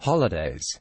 holidays.